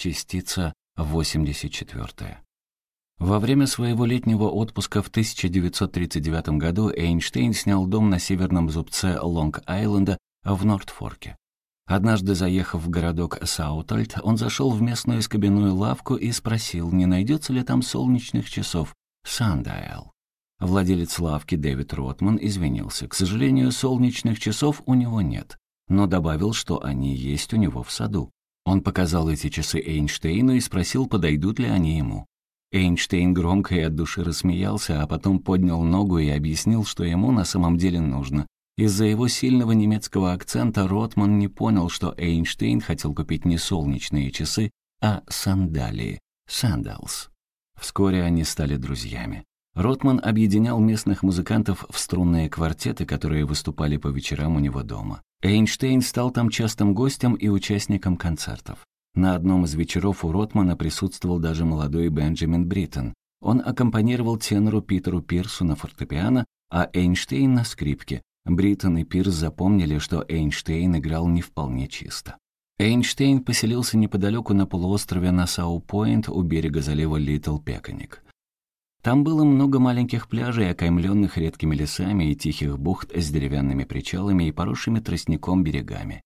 Частица 84. Во время своего летнего отпуска в 1939 году Эйнштейн снял дом на северном зубце Лонг-Айленда в Нортфорке. Однажды, заехав в городок Саутальд, он зашел в местную скобяную лавку и спросил, не найдется ли там солнечных часов «Сандайл». Владелец лавки Дэвид Ротман извинился. К сожалению, солнечных часов у него нет, но добавил, что они есть у него в саду. Он показал эти часы Эйнштейну и спросил, подойдут ли они ему. Эйнштейн громко и от души рассмеялся, а потом поднял ногу и объяснил, что ему на самом деле нужно. Из-за его сильного немецкого акцента Ротман не понял, что Эйнштейн хотел купить не солнечные часы, а сандалии, сандалс. Вскоре они стали друзьями. Ротман объединял местных музыкантов в струнные квартеты, которые выступали по вечерам у него дома. Эйнштейн стал там частым гостем и участником концертов. На одном из вечеров у Ротмана присутствовал даже молодой Бенджамин Бриттен. Он аккомпанировал тенору Питеру Пирсу на фортепиано, а Эйнштейн на скрипке. Бриттен и Пирс запомнили, что Эйнштейн играл не вполне чисто. Эйнштейн поселился неподалеку на полуострове Нассау-Пойнт у берега залива Литл-Пеконик. Там было много маленьких пляжей, окаймленных редкими лесами и тихих бухт с деревянными причалами и поросшими тростником берегами.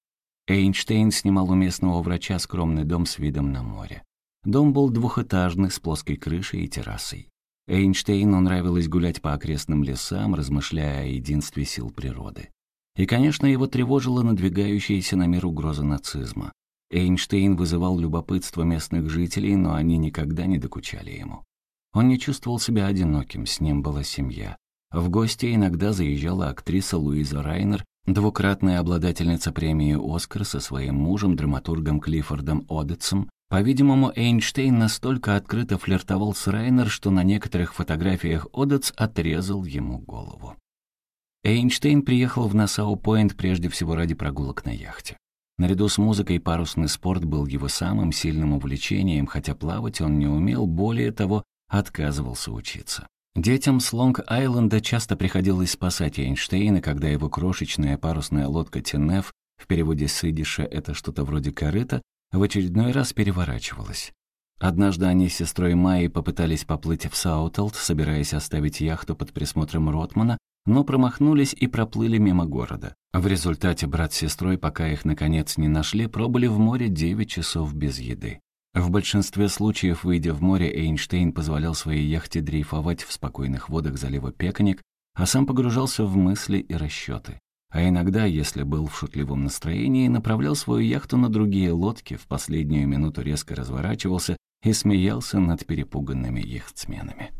Эйнштейн снимал у местного врача скромный дом с видом на море. Дом был двухэтажный, с плоской крышей и террасой. Эйнштейну нравилось гулять по окрестным лесам, размышляя о единстве сил природы. И, конечно, его тревожила надвигающаяся на мир угроза нацизма. Эйнштейн вызывал любопытство местных жителей, но они никогда не докучали ему. Он не чувствовал себя одиноким, с ним была семья. В гости иногда заезжала актриса Луиза Райнер Двукратная обладательница премии «Оскар» со своим мужем, драматургом Клиффордом Одетсом, по-видимому, Эйнштейн настолько открыто флиртовал с Райнер, что на некоторых фотографиях Одетс отрезал ему голову. Эйнштейн приехал в Нассау-Пойнт прежде всего ради прогулок на яхте. Наряду с музыкой парусный спорт был его самым сильным увлечением, хотя плавать он не умел, более того, отказывался учиться. Детям с Лонг-Айленда часто приходилось спасать Эйнштейна, когда его крошечная парусная лодка Тенеф, в переводе с идиша это что-то вроде корыта, в очередной раз переворачивалась. Однажды они с сестрой Майей попытались поплыть в Сауталд, собираясь оставить яхту под присмотром Ротмана, но промахнулись и проплыли мимо города. В результате брат с сестрой, пока их наконец не нашли, пробыли в море 9 часов без еды. В большинстве случаев, выйдя в море, Эйнштейн позволял своей яхте дрейфовать в спокойных водах залива Пеканик, а сам погружался в мысли и расчеты. А иногда, если был в шутливом настроении, направлял свою яхту на другие лодки, в последнюю минуту резко разворачивался и смеялся над перепуганными яхтсменами.